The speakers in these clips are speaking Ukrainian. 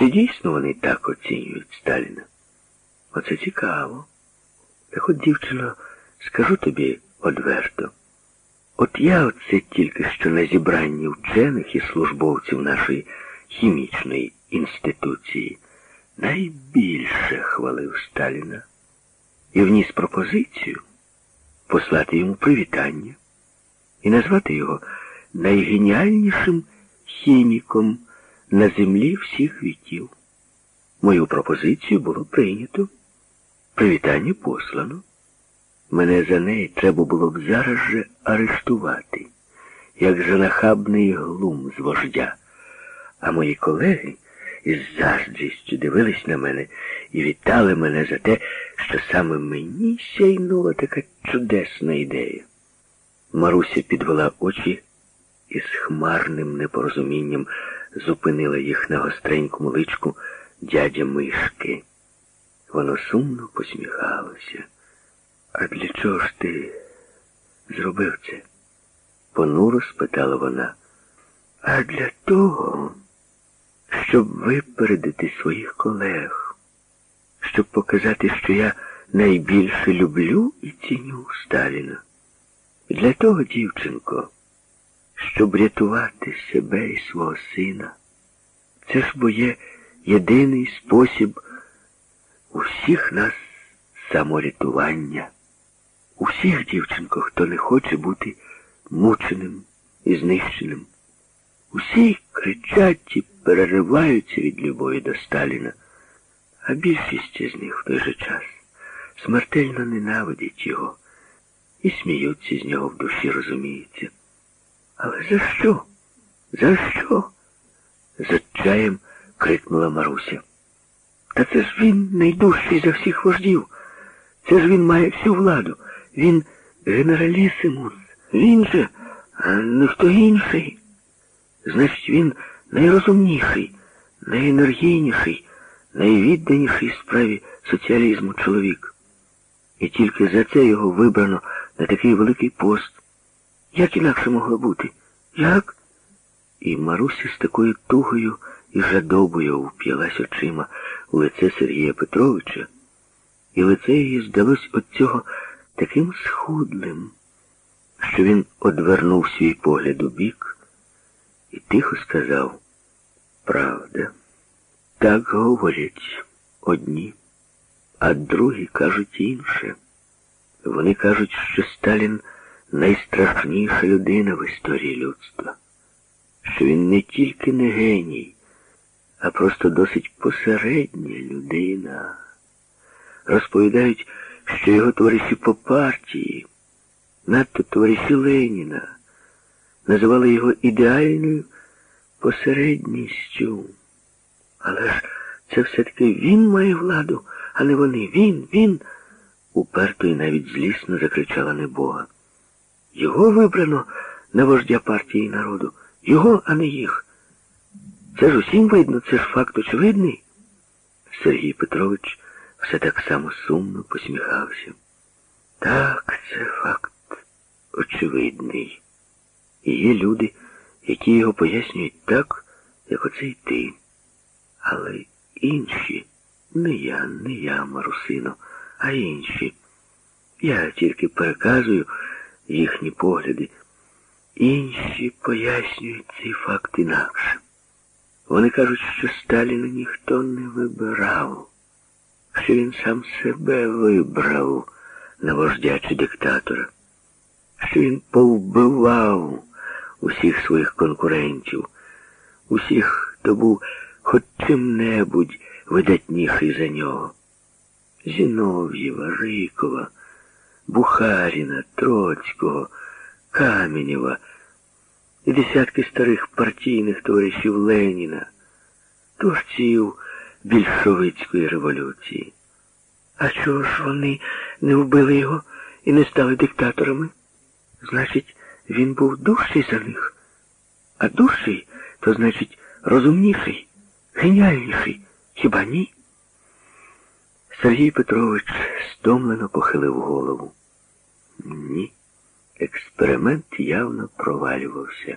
Чи дійсно вони так оцінюють Сталіна? Оце цікаво. Так от, дівчино, скажу тобі одверто. От я оце тільки що на зібранні вчених і службовців нашої хімічної інституції найбільше хвалив Сталіна і вніс пропозицію послати йому привітання і назвати його найгеніальнішим хіміком на землі всіх віків. Мою пропозицію було прийнято. Привітання послано. Мене за неї треба було б зараз же арештувати, як же нахабний глум з вождя. А мої колеги із заздрістю дивились на мене і вітали мене за те, що саме мені сяйнула така чудесна ідея. Маруся підвела очі і з хмарним непорозумінням зупинила їх на гостренькому личку дядя Мишки. Воно сумно посміхалося. А для чого ж ти зробив це? Понуро спитала вона. А для того, щоб випередити своїх колег, щоб показати, що я найбільше люблю і ціню Сталіна. Для того, дівчинко, щоб рятувати себе і свого сина. Це ж бо є єдиний спосіб у всіх нас саморятування. У всіх, дівчинко, хто не хоче бути мученим і знищеним. Усі кричать і перериваються від любові до Сталіна, а більшість із них в той же час смертельно ненавидять його і сміються з нього в душі, розуміється. Але за що? За що? з отчаєм крикнула Маруся. Та це ж він найдужчий за всіх вождів. Це ж він має всю владу. Він генералісимус. Він же, а не хто інший. Значить, він найрозумніший, найенергійніший, найвідданіший справі соціалізму чоловік. І тільки за це його вибрано на такий великий пост. Як інакше могло бути? Як? І Маруся з такою тугою і жадобою вп'ялась очима у лице Сергія Петровича, і лице її здалось от цього таким схудлим, що він одвернув свій погляд у бік і тихо сказав, правда, так говорять одні, а другі кажуть інше. Вони кажуть, що Сталін найстрашніша людина в історії людства, що він не тільки не геній, а просто досить посередня людина. Розповідають, що його товариші по партії, надто товариші Леніна, називали його ідеальною посередністю. Але ж це все-таки він має владу, а не вони. Він, він, уперто і навіть злісно закричала небога. Його вибрано на вождя партії народу. Його, а не їх. Це ж усім видно, це ж факт очевидний. Сергій Петрович все так само сумно посміхався. Так, це факт очевидний. І є люди, які його пояснюють так, як оце й ти. Але інші, не я, не я, Марусино, а інші. Я тільки переказую їхні погляди. Інші пояснюють цей факт інакше. Вони кажуть, що Сталіна ніхто не вибирав, що він сам себе вибрав на вождя чи диктатора, що він повбивав усіх своїх конкурентів, усіх, хто був хоч чим-небудь видатніший за нього. Зінов'єва, Рикова, Бухаріна, Троцького, Каменєва і десятки старих партійних товаришів Леніна, творців більшовицької революції. А чого ж вони не вбили його і не стали диктаторами? Значить, він був дужчий за них. А дужчий, то значить розумніший, геніальніший. Хіба ні? Сергій Петрович стомлено похилив голову. Експеримент явно провалювався.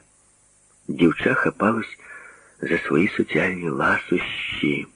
Дівча хапалось за свої соціальні ласощі.